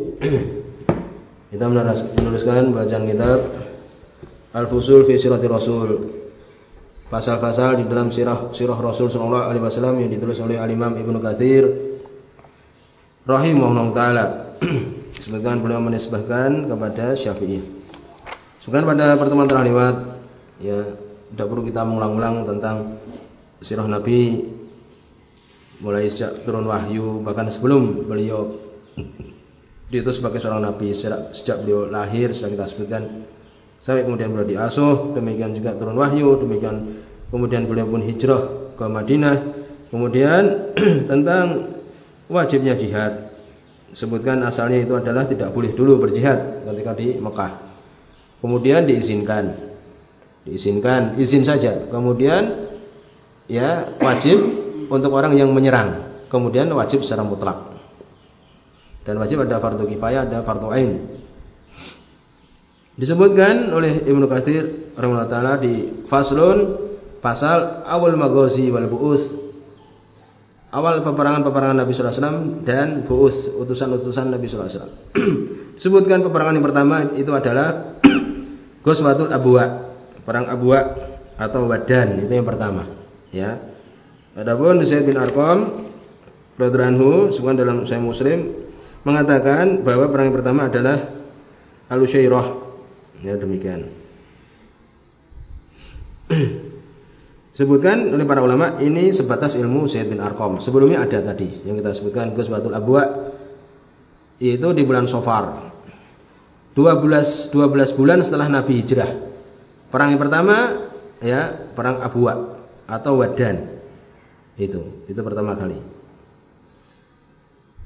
Kita menuliskan bacaan kitab Al-Fusul fi Sirati Rasul. Pasal-pasal di dalam sirah sirah Rasul sallallahu alaihi wasallam yang ditulis oleh Al-Imam Ibnu Katsir rahimahullah taala. Sebagian beliau menisbahkan kepada Syafi'i. Sebagian pada pertemuan terlewat ya tidak perlu kita mengulang-ulang tentang sirah Nabi mulai sejak turun wahyu bahkan sebelum beliau itu sebagai seorang nabi sejak, sejak beliau lahir sudah kita sebutkan. Sampai kemudian beliau diasuh demikian juga turun wahyu demikian kemudian beliau pun hijrah ke Madinah. Kemudian tentang wajibnya jihad. Sebutkan asalnya itu adalah tidak boleh dulu berjihad ketika di Mekah. Kemudian diizinkan. Diizinkan izin saja. Kemudian ya wajib untuk orang yang menyerang. Kemudian wajib secara mutlak dan wajib ada fardu kifayah, ada fardu ain. Disebutkan oleh Ibnu Katsir rahimahullah di faslun pasal awal maghazi wal buus. Awal peperangan-peperangan Nabi sallallahu alaihi wasallam dan buus, utusan-utusan Nabi sallallahu alaihi wasallam. Disebutkan peperangan yang pertama itu adalah Ghazwatul Abwa, perang Abwa atau Wadan, itu yang pertama, ya. Adapun Zaid bin Arqam radhiyallahu anhu, dalam Sahih Muslim mengatakan bahwa perang yang pertama adalah Al-Usyairah. Ya demikian. Sebutkan oleh para ulama ini sebatas ilmu Zaid bin Arqam. Sebelumnya ada tadi yang kita sebutkan Ghazwatul Abwa yaitu di bulan Safar. 12 12 bulan setelah Nabi hijrah. Perang yang pertama ya perang Abwa atau Wadan. Itu, itu pertama kali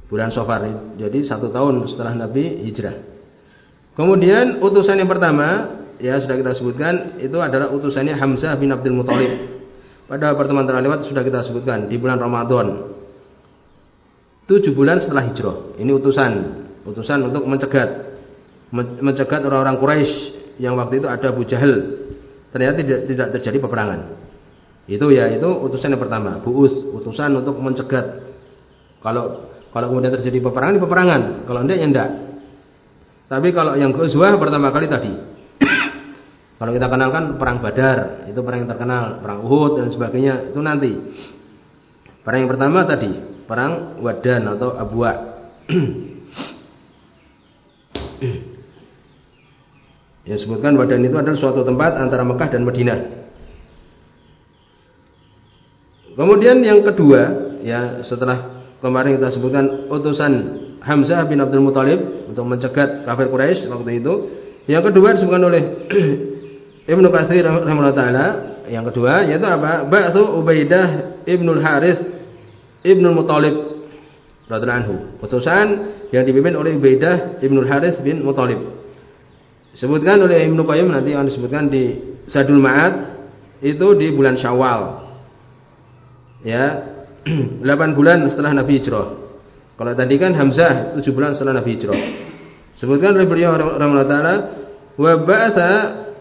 bulan Safar. Jadi satu tahun setelah Nabi hijrah. Kemudian utusan yang pertama ya sudah kita sebutkan itu adalah utusannya Hamzah bin Abdul Muthalib. Pada pertemuan terlewat sudah kita sebutkan di bulan Ramadan. Tujuh bulan setelah hijrah. Ini utusan, utusan untuk mencegat mencegat orang-orang Quraisy yang waktu itu ada Abu Jahal. Ternyata tidak, tidak terjadi peperangan. Itu ya, itu utusan yang pertama, buus, utusan untuk mencegat. Kalau kalau kemudian terjadi peperangan, peperangan. Kalau enggak, ya enggak. Tapi kalau yang ghazwah pertama kali tadi. kalau kita kenalkan perang Badar, itu perang yang terkenal, perang Uhud dan sebagainya, itu nanti. Perang yang pertama tadi, perang Wadan atau Abwa. yang sebutkan Wadan itu adalah suatu tempat antara Mekah dan Madinah. Kemudian yang kedua, ya setelah kemarin kita sebutkan utusan Hamzah bin Abdul Muthalib untuk mencegat kafir Quraisy waktu itu. Yang kedua disebutkan oleh Ibnu Katsir rahimahullah taala, yang kedua yaitu apa? Ba'tsu Ubaidah Ibnul Harith Ibnul Muthalib radhiyallahu anhu. Utusan yang dipimpin oleh Ubaidah Ibnul Harith bin Muthalib. Disebutkan oleh Ibnu Qayyim nanti akan disebutkan di Zadul Ma'ad itu di bulan Syawal. Ya, 8 bulan setelah Nabi hijrah. Kalau tadi kan Hamzah 7 bulan setelah Nabi hijrah. Sebutkan oleh beliau rahimahullah taala wa ba'atha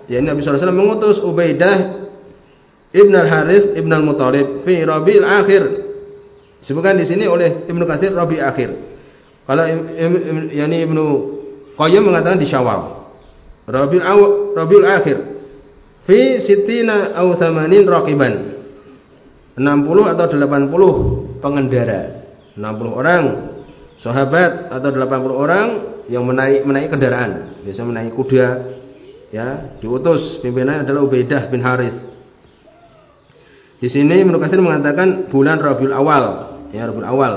yakni Nabi sallallahu mengutus Ubaidah Ibn al-Harith Ibn al-Muthalib fi Rabiul Akhir. Sebutkan di sini oleh Ibnu Katsir Rabi Akhir. Kalau yakni Ibnu Qayyim mengatakan di Syawal. Rabiul Rabiul Akhir. Fi sittina aw thamanin raqiban. 60 atau 80 pengendara. 60 orang. Sahabat atau 80 orang yang menaik menaik kendaraan. Biasa menaik kuda ya. Diutus pimpinannya adalah Ubaidah bin Haris. Di sini Ibnu mengatakan bulan Rabiul Awal ya Rabiul Awal.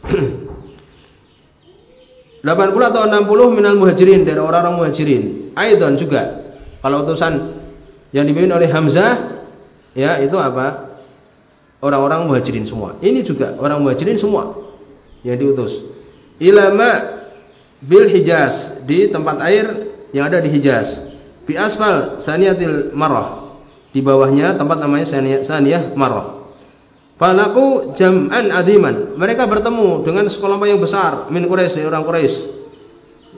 80 atau 60 minal muhajirin dari orang-orang muhajirin. Aidon juga. Kalau utusan yang dipimpin oleh Hamzah ya itu apa orang-orang muhajirin semua. Ini juga orang muhajirin semua yang diutus. Ilama bil Hijaz di tempat air yang ada di Hijaz. Fi asfal saniyatil marah. Di bawahnya tempat namanya saniyah, saniyah marah. Falaku jam'an adiman. Mereka bertemu dengan sekelompok yang besar min Quraisy, orang Quraisy.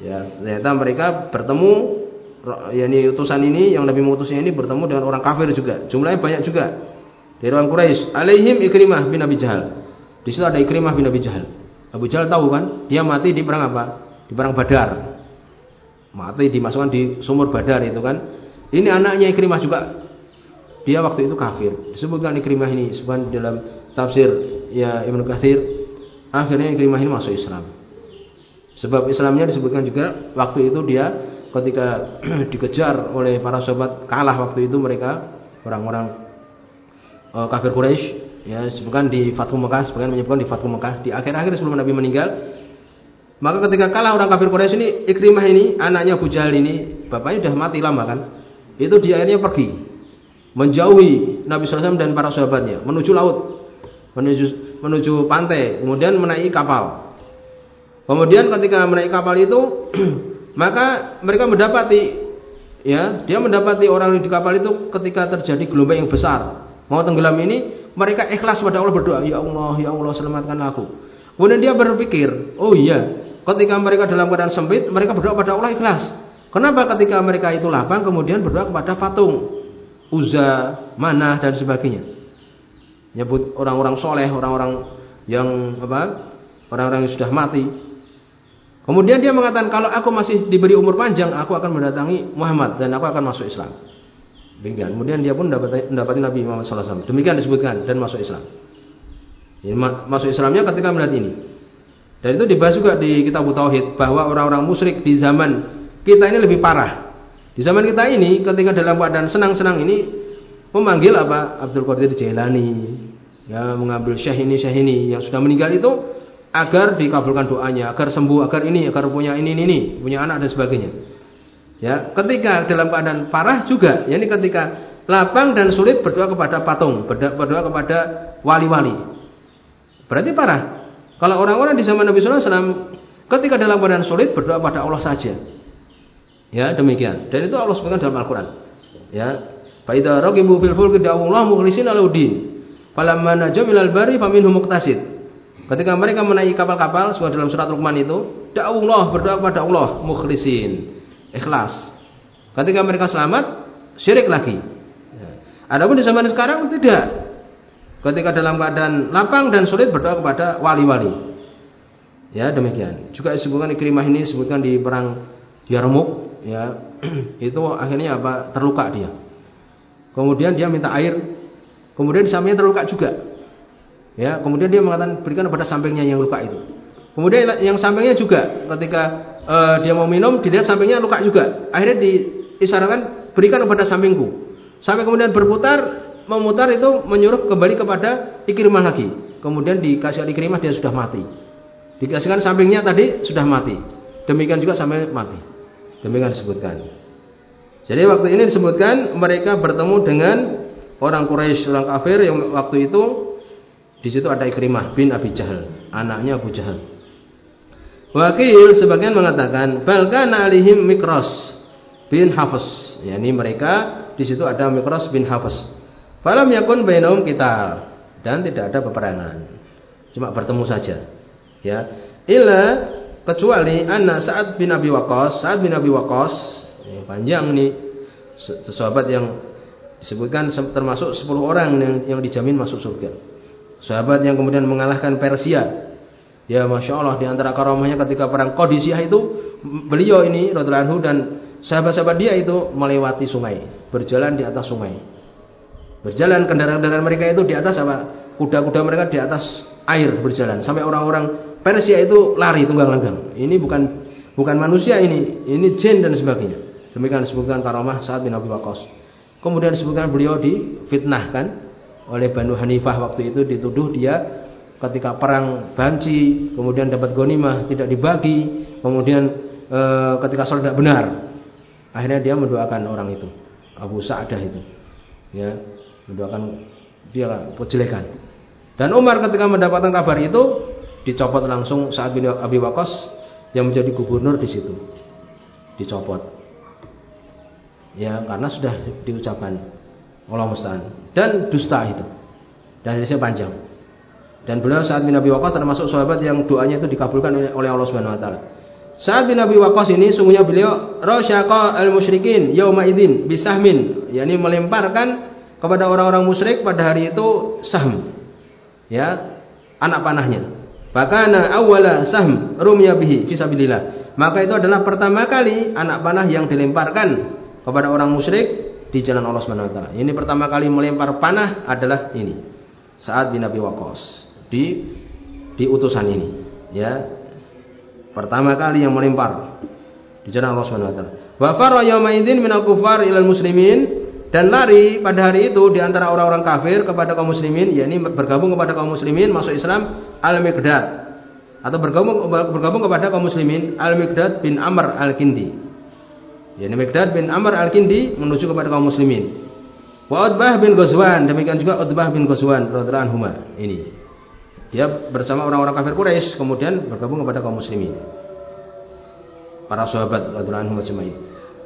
Ya, ternyata mereka bertemu yakni utusan ini yang Nabi mengutusnya ini bertemu dengan orang kafir juga. Jumlahnya banyak juga dari orang Quraisy. Alaihim Ikrimah bin Abi Jahal. Di situ ada Ikrimah bin Abi Jahal. Abu Jahal tahu kan? Dia mati di perang apa? Di perang Badar. Mati dimasukkan di sumur Badar itu kan. Ini anaknya Ikrimah juga. Dia waktu itu kafir. Disebutkan Ikrimah ini disebutkan dalam tafsir ya Ibnu Katsir. Akhirnya Ikrimah ini masuk Islam. Sebab Islamnya disebutkan juga waktu itu dia ketika dikejar oleh para sahabat kalah waktu itu mereka orang-orang uh, kafir Quraisy ya disebutkan di Fathu Mekah sebagian menyebutkan di Fathu Mekah. Di akhir-akhir sebelum Nabi meninggal maka ketika kalah orang kafir Quraisy ini Ikrimah ini anaknya Abu Jahal ini bapaknya sudah mati lama kan itu dia akhirnya pergi menjauhi Nabi SAW dan para sahabatnya menuju laut menuju menuju pantai kemudian menaiki kapal. Kemudian ketika menaiki kapal itu maka mereka mendapati ya dia mendapati orang di kapal itu ketika terjadi gelombang yang besar mau tenggelam ini mereka ikhlas pada Allah berdoa ya Allah ya Allah selamatkanlah aku. Kemudian dia berpikir oh iya ketika mereka dalam keadaan sempit mereka berdoa pada Allah ikhlas. Kenapa ketika mereka itu lapang kemudian berdoa kepada patung Uzza, Manah dan sebagainya? Nyebut orang-orang soleh orang-orang yang apa orang-orang yang sudah mati. Kemudian dia mengatakan kalau aku masih diberi umur panjang, aku akan mendatangi Muhammad dan aku akan masuk Islam. Demikian. Kemudian dia pun mendapati, Nabi Muhammad SAW. Demikian disebutkan dan masuk Islam. Ini masuk Islamnya ketika melihat ini. Dan itu dibahas juga di kitab Tauhid bahwa orang-orang musyrik di zaman kita ini lebih parah. Di zaman kita ini ketika dalam keadaan senang-senang ini memanggil apa Abdul Qadir Jailani, ya mengambil syekh ini syekh ini yang sudah meninggal itu agar dikabulkan doanya, agar sembuh, agar ini, agar punya ini, ini, ini punya anak dan sebagainya. Ya, ketika dalam keadaan parah juga, yakni ketika lapang dan sulit berdoa kepada patung, berdoa kepada wali-wali. Berarti parah. Kalau orang-orang di zaman Nabi Sallallahu Alaihi Wasallam ketika dalam keadaan sulit berdoa pada Allah saja. Ya, demikian. Dan itu Allah sebutkan dalam Al-Qur'an. Ya. Idza raqibu fil fulki da'u mukhlishina lahu din. Falamma najum ilal bari faminhum muqtasid. Ketika mereka menaiki kapal-kapal, semua dalam surat Luqman itu, Allah berdoa kepada Allah, mukhlisin, ikhlas. Ketika mereka selamat, syirik lagi. Ya. Adapun di zaman sekarang tidak. Ketika dalam keadaan lapang dan sulit berdoa kepada wali-wali. Ya, demikian. Juga disebutkan Ikrimah ini disebutkan di perang Yarmuk, ya. itu akhirnya apa? Terluka dia. Kemudian dia minta air. Kemudian di sampingnya terluka juga. Ya, kemudian dia mengatakan berikan kepada sampingnya yang luka itu. Kemudian yang sampingnya juga ketika uh, dia mau minum dilihat sampingnya luka juga. Akhirnya diisyaratkan berikan kepada sampingku. Sampai kemudian berputar memutar itu menyuruh kembali kepada Ikrimah lagi. Kemudian dikasih Ikrimah dia sudah mati. Dikasihkan sampingnya tadi sudah mati. Demikian juga sampai mati. Demikian disebutkan. Jadi waktu ini disebutkan mereka bertemu dengan orang Quraisy, orang kafir yang waktu itu di situ ada Ikrimah bin Abi Jahal, anaknya Abu Jahal. Wakil sebagian mengatakan balkana alihim Mikros bin Hafiz. yakni mereka di situ ada Mikros bin Hafiz. Falam yakun bainahum kita dan tidak ada peperangan. Cuma bertemu saja. Ya. Illa kecuali anak saat bin Abi Waqqas, saat bin Abi Waqqas, panjang nih sahabat yang disebutkan termasuk 10 orang yang, yang dijamin masuk surga. Sahabat yang kemudian mengalahkan Persia. Ya Masya Allah di antara karamahnya ketika perang Qadisiyah itu beliau ini radhiyallahu anhu dan sahabat-sahabat dia itu melewati sungai, berjalan di atas sungai. Berjalan kendaraan-kendaraan mereka itu di atas apa? Kuda-kuda mereka di atas air berjalan sampai orang-orang Persia itu lari tunggang langgang. Ini bukan bukan manusia ini, ini jin dan sebagainya. Demikian disebutkan karamah saat bin Waqqas. Kemudian disebutkan beliau difitnahkan oleh Banu Hanifah waktu itu dituduh dia ketika perang banci kemudian dapat gonimah tidak dibagi kemudian e, ketika sholat tidak benar akhirnya dia mendoakan orang itu Abu Sa'dah itu ya mendoakan dia kejelekan dan Umar ketika mendapatkan kabar itu dicopot langsung saat bin Abi Waqqas yang menjadi gubernur di situ dicopot ya karena sudah diucapkan Allah musta'an. Dan dusta itu. Dan ini panjang. Dan beliau saat bin Abi Waqqas termasuk sahabat yang doanya itu dikabulkan oleh Allah Subhanahu wa taala. Saat bin Waqqas ini sungguhnya beliau rasyaqa al-musyrikin yauma idzin bisahmin, yakni melemparkan kepada orang-orang musyrik pada hari itu sahm. Ya, anak panahnya. Bakana awwala sahm rumya bihi fisabilillah. Maka itu adalah pertama kali anak panah yang dilemparkan kepada orang musyrik di jalan Allah Subhanahu wa taala. Ini pertama kali melempar panah adalah ini. Saat bin Abi Waqqas di di utusan ini, ya. Pertama kali yang melempar di jalan Allah Subhanahu wa taala. Wa farra yawma idzin minal kufar ilal muslimin dan lari pada hari itu di antara orang-orang kafir kepada kaum muslimin, yakni bergabung kepada kaum muslimin masuk Islam Al-Miqdad atau bergabung bergabung kepada kaum muslimin Al-Miqdad bin Amr Al-Kindi yakni Mikdad bin Amr Al-Kindi menuju kepada kaum muslimin. Wa Utbah bin Ghazwan, demikian juga Utbah bin Ghazwan radhiyallahu anhu. Ini. Dia bersama orang-orang kafir Quraisy kemudian bergabung kepada kaum muslimin. Para sahabat radhiyallahu anhum ajma'in.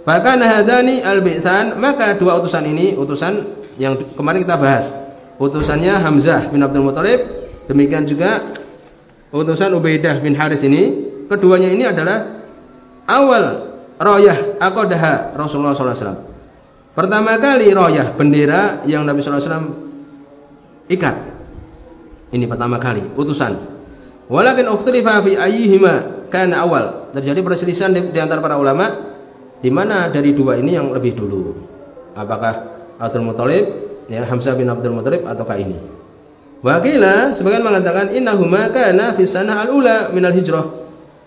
Bahkan hadani al-bi'tsan, maka dua utusan ini, utusan yang kemarin kita bahas. Utusannya Hamzah bin Abdul Muthalib, demikian juga utusan Ubaidah bin Haris ini, keduanya ini adalah awal royah aqadaha Rasulullah SAW. Pertama kali royah bendera yang Nabi SAW ikat. Ini pertama kali utusan. Walakin ukhtilifa fi ayyihima kana awal. Terjadi perselisihan di, di antara para ulama di mana dari dua ini yang lebih dulu. Apakah Abdul Muthalib ya Hamzah bin Abdul Muthalib ataukah ini? Wakila sebagian mengatakan innahuma kana fi sanah al-ula minal hijrah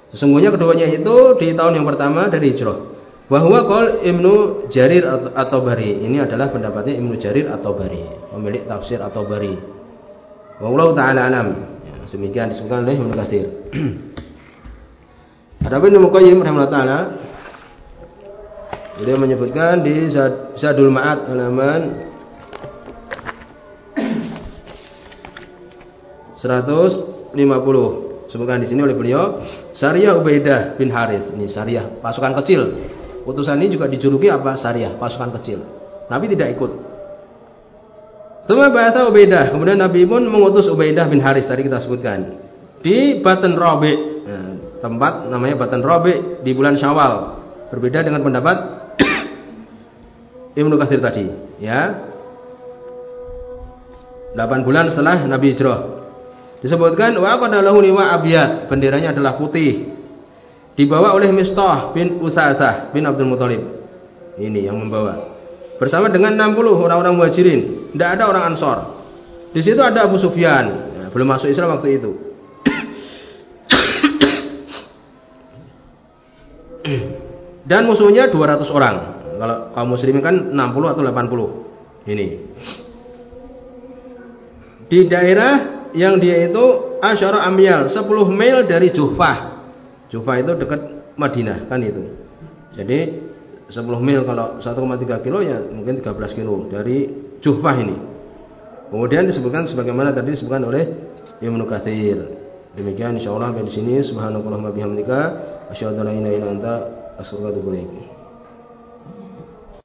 Sesungguhnya keduanya itu di tahun yang pertama dari hijrah. Bahwa kol Ibnu Jarir atau Bari ini adalah pendapatnya Ibnu Jarir atau Bari, pemilik tafsir atau Bari. Wallahu taala alam. Ya, demikian disebutkan oleh Ibnu Katsir. Adapun Ibnu Qayyim rahimahullah taala beliau menyebutkan di Zadul Ma'ad halaman 150 sebutkan di sini oleh beliau Syariah Ubaidah bin Harith. Ini Syariah pasukan kecil. Utusan ini juga dijuluki apa? Syariah pasukan kecil. Nabi tidak ikut Semua bahasa Ubaidah kemudian Nabi pun mengutus Ubaidah bin Haris tadi kita sebutkan di Batan Rabi nah, tempat namanya Batan Rabi di bulan Syawal berbeda dengan pendapat Ibnu Katsir tadi ya 8 bulan setelah Nabi hijrah Disebutkan wa qadalahu liwa abyad, benderanya adalah putih. Dibawa oleh Mistah bin Utsasah bin Abdul Muthalib. Ini yang membawa. Bersama dengan 60 orang-orang Muhajirin, tidak ada orang Ansor. Di situ ada Abu Sufyan, ya, belum masuk Islam waktu itu. Dan musuhnya 200 orang. Kalau kaum muslimin kan 60 atau 80. Ini. Di daerah yang dia itu asyara amyal 10 mil dari Juhfah Juhfah itu dekat Madinah kan itu jadi 10 mil kalau 1,3 kilo ya mungkin 13 kilo dari Juhfah ini. Kemudian disebutkan sebagaimana tadi disebutkan oleh Ibnu Katsir. Demikian insyaallah di sini. Subhanakallahumma bihamdika asyhadu an la ilaha illa anta astaghfiruka wa atubu ilaik